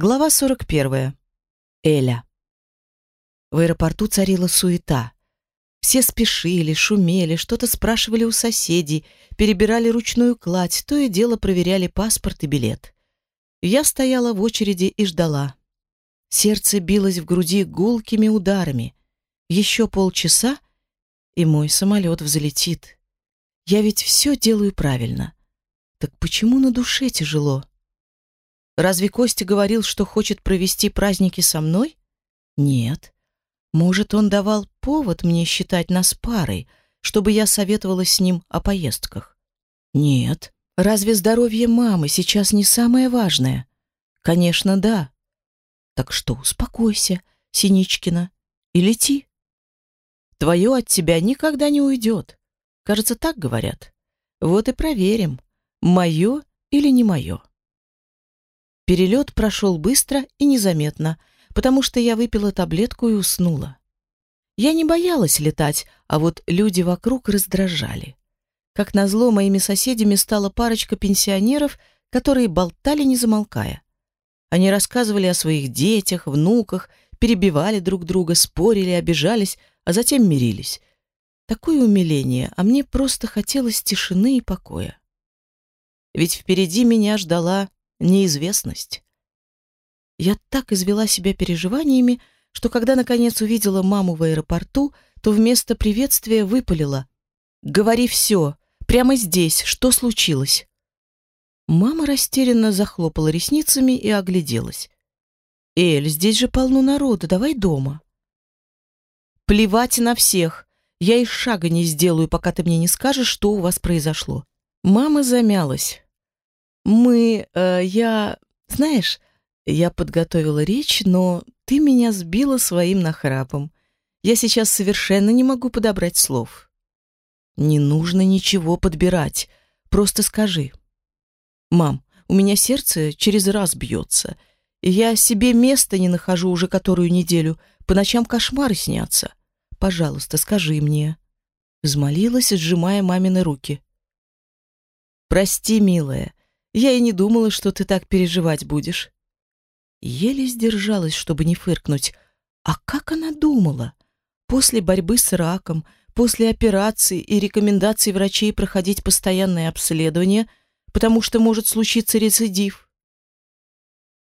Глава 41. Эля. В аэропорту царила суета. Все спешили, шумели, что-то спрашивали у соседей, перебирали ручную кладь, то и дело проверяли паспорт и билет. Я стояла в очереди и ждала. Сердце билось в груди гулкими ударами. Еще полчаса, и мой самолет взлетит. Я ведь все делаю правильно. Так почему на душе тяжело? Разве Костя говорил, что хочет провести праздники со мной? Нет. Может, он давал повод мне считать нас парой, чтобы я советовалась с ним о поездках? Нет. Разве здоровье мамы сейчас не самое важное? Конечно, да. Так что успокойся, Синичкина, и лети. Твое от тебя никогда не уйдет. Кажется, так говорят. Вот и проверим, мое или не мое. Перелет прошел быстро и незаметно, потому что я выпила таблетку и уснула. Я не боялась летать, а вот люди вокруг раздражали. Как назло, моими соседями стала парочка пенсионеров, которые болтали не замолкая. Они рассказывали о своих детях, внуках, перебивали друг друга, спорили, обижались, а затем мирились. Такое умиление, а мне просто хотелось тишины и покоя. Ведь впереди меня ждала неизвестность. Я так извела себя переживаниями, что когда наконец увидела маму в аэропорту, то вместо приветствия выпалила: "Говори все, прямо здесь, что случилось?" Мама растерянно захлопала ресницами и огляделась. «Эль, здесь же полно народа, давай дома». «Плевать на всех. Я и шага не сделаю, пока ты мне не скажешь, что у вас произошло». Мама замялась. Мы, э, я, знаешь, я подготовила речь, но ты меня сбила своим нахрапом. Я сейчас совершенно не могу подобрать слов. Не нужно ничего подбирать, просто скажи. Мам, у меня сердце через раз бьется, я себе места не нахожу уже которую неделю, по ночам кошмары снятся. Пожалуйста, скажи мне. Взмолилась, сжимая мамины руки. Прости, милая, я и не думала, что ты так переживать будешь. Еле сдержалась, чтобы не фыркнуть. А как она думала? После борьбы с раком, после операции и рекомендаций врачей проходить постоянное обследование, потому что может случиться рецидив.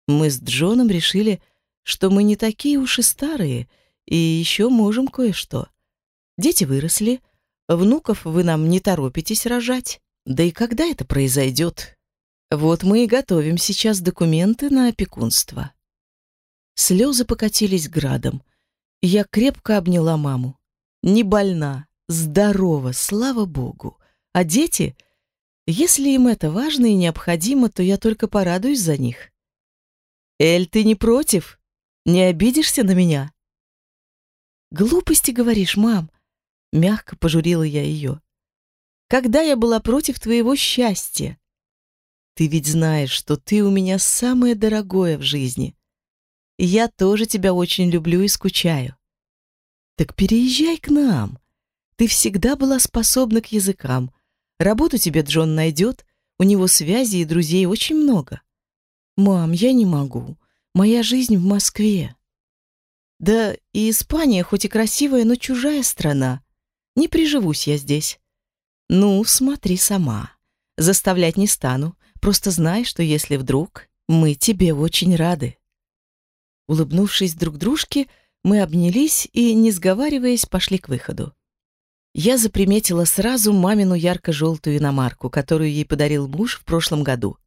Мы с Джоном решили, что мы не такие уж и старые, и еще можем кое-что. Дети выросли, внуков вы нам не торопитесь рожать. Да и когда это произойдет, вот мы и готовим сейчас документы на опекунство. Слезы покатились градом. Я крепко обняла маму. Не больна, здорова, слава богу. А дети, если им это важно и необходимо, то я только порадуюсь за них. Эль, ты не против? Не обидишься на меня? Глупости говоришь, мам. Мягко пожурила я ее. Когда я была против твоего счастья? Ты ведь знаешь, что ты у меня самое дорогое в жизни. Я тоже тебя очень люблю и скучаю. Так переезжай к нам. Ты всегда была способна к языкам. Работу тебе Джон найдет, у него связи и друзей очень много. Мам, я не могу. Моя жизнь в Москве. Да и Испания хоть и красивая, но чужая страна. Не приживусь я здесь. Ну, смотри сама. Заставлять не стану. Просто знай, что если вдруг, мы тебе очень рады. Улыбнувшись друг дружке, мы обнялись и, не сговариваясь, пошли к выходу. Я заприметила сразу мамину ярко-желтую иномарку, которую ей подарил муж в прошлом году.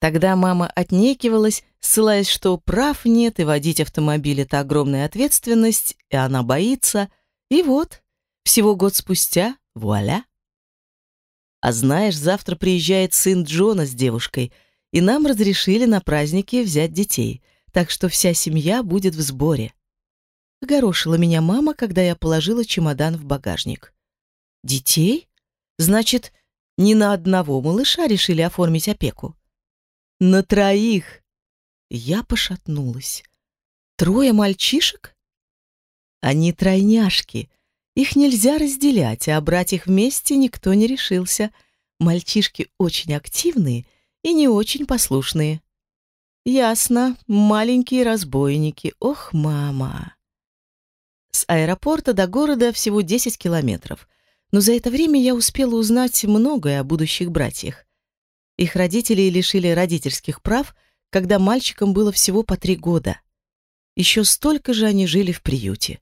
Тогда мама отнекивалась, ссылаясь, что прав нет, и водить автомобиль — это огромная ответственность, и она боится. И вот, всего год спустя, вуаля! А знаешь, завтра приезжает сын Джона с девушкой, и нам разрешили на празднике взять детей, так что вся семья будет в сборе. Огорошила меня мама, когда я положила чемодан в багажник. Детей? Значит, не на одного малыша решили оформить опеку. На троих. Я пошатнулась. Трое мальчишек? Они тройняшки — их нельзя разделять, а брать их вместе никто не решился. Мальчишки очень активные и не очень послушные. Ясно, маленькие разбойники. Ох, мама. С аэропорта до города всего 10 километров. Но за это время я успела узнать многое о будущих братьях. Их родители лишили родительских прав, когда мальчикам было всего по три года. Еще столько же они жили в приюте.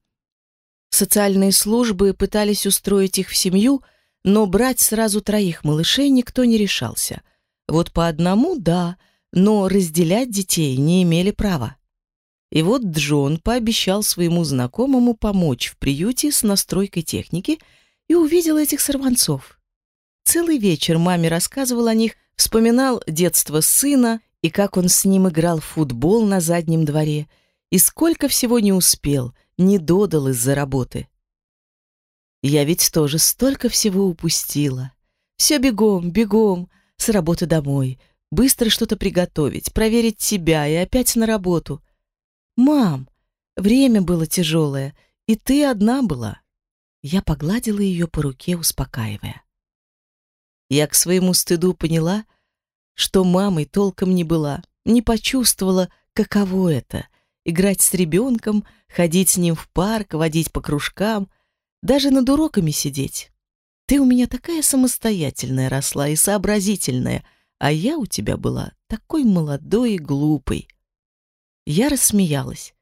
Социальные службы пытались устроить их в семью, но брать сразу троих малышей никто не решался. Вот по одному — да — но разделять детей не имели права. И вот Джон пообещал своему знакомому помочь в приюте с настройкой техники и увидел этих сорванцов. Целый вечер маме рассказывал о них, вспоминал детство сына и как он с ним играл в футбол на заднем дворе, и сколько всего не успел, не додал из-за работы. Я ведь тоже столько всего упустила. Все бегом, бегом, с работы домой — быстро что-то приготовить, проверить себя и опять на работу. «Мам, время было тяжелое, и ты одна была». Я погладила ее по руке, успокаивая. Я к своему стыду поняла, что мамой толком не была, не почувствовала, каково это — играть с ребенком, ходить с ним в парк, водить по кружкам, даже над уроками сидеть. Ты у меня такая самостоятельная росла и сообразительная — а я у тебя была такой молодой и глупой. Я рассмеялась.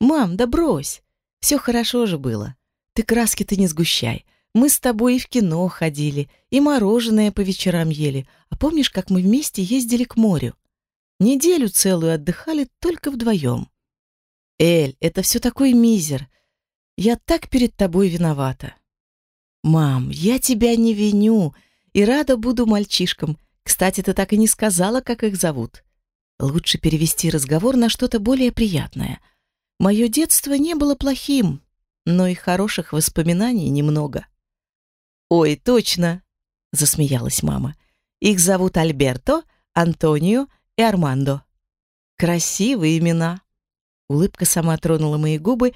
«Мам, да брось! Все хорошо же было. Ты краски-то не сгущай. Мы с тобой и в кино ходили, и мороженое по вечерам ели. А помнишь, как мы вместе ездили к морю? Неделю целую отдыхали только вдвоем. Эль, это все такой мизер. Я так перед тобой виновата. Мам, я тебя не виню и рада буду мальчишкам, кстати, ты так и не сказала, как их зовут. Лучше перевести разговор на что-то более приятное. Мое детство не было плохим, но и хороших воспоминаний немного. «Ой, точно!» — засмеялась мама. «Их зовут Альберто, Антонио и Армандо. Красивые имена!» Улыбка сама тронула мои губы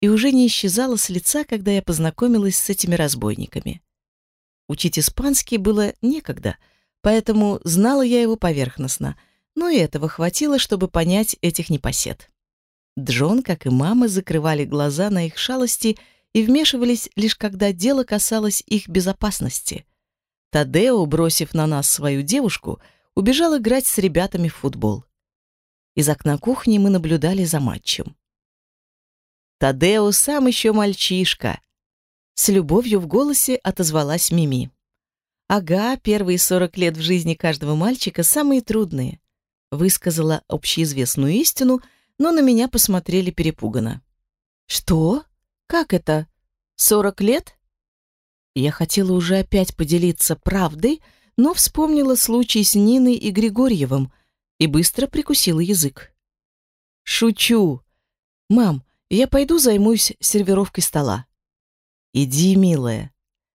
и уже не исчезала с лица, когда я познакомилась с этими разбойниками. Учить испанский было некогда — поэтому знала я его поверхностно, но и этого хватило, чтобы понять этих непосед. Джон, как и мама, закрывали глаза на их шалости и вмешивались лишь когда дело касалось их безопасности. Тадео, бросив на нас свою девушку, убежал играть с ребятами в футбол. Из окна кухни мы наблюдали за матчем. Тадео сам еще мальчишка. С любовью в голосе отозвалась Мими. Ага, первые сорок лет в жизни каждого мальчика самые трудные. Высказала общеизвестную истину, но на меня посмотрели перепуганно. Что? Как это? Сорок лет? Я хотела уже опять поделиться правдой, но вспомнила случай с Ниной и Григорьевым и быстро прикусила язык. Шучу. Мам, я пойду займусь сервировкой стола. Иди, милая.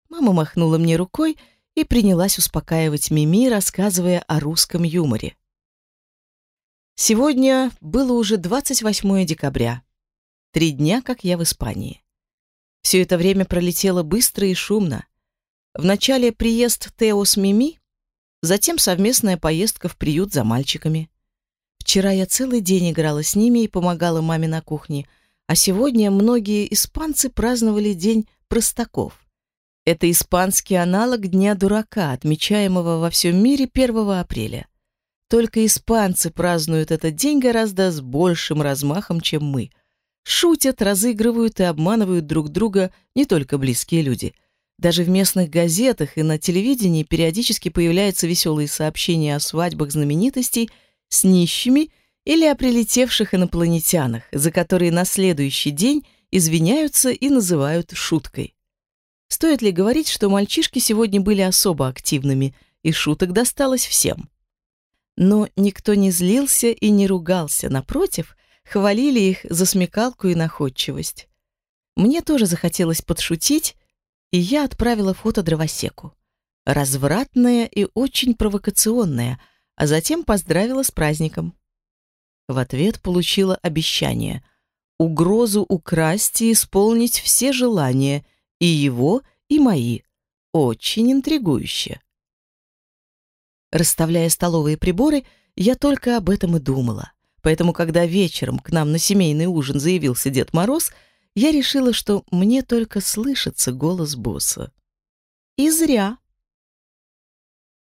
Мама махнула мне рукой, и принялась успокаивать Мими, рассказывая о русском юморе. Сегодня было уже 28 декабря. Три дня, как я в Испании. Все это время пролетело быстро и шумно. Вначале приезд Тео с Мими, затем совместная поездка в приют за мальчиками. Вчера я целый день играла с ними и помогала маме на кухне, а сегодня многие испанцы праздновали День простаков. Это испанский аналог Дня дурака, отмечаемого во всем мире 1 апреля. Только испанцы празднуют этот день гораздо с большим размахом, чем мы. Шутят, разыгрывают и обманывают друг друга не только близкие люди. Даже в местных газетах и на телевидении периодически появляются веселые сообщения о свадьбах знаменитостей с нищими или о прилетевших инопланетянах, за которые на следующий день извиняются и называют шуткой. Стоит ли говорить, что мальчишки сегодня были особо активными, и шуток досталось всем? Но никто не злился и не ругался, напротив, хвалили их за смекалку и находчивость. Мне тоже захотелось подшутить, и я отправила фото дровосеку. Развратное и очень провокационное, а затем поздравила с праздником. В ответ получила обещание — угрозу украсть и исполнить все желания — и его, и мои. Очень интригующе. Расставляя столовые приборы, Я только об этом и думала. Поэтому, когда вечером к нам на семейный ужин заявился Дед Мороз, я решила, что мне только слышится голос босса. И зря.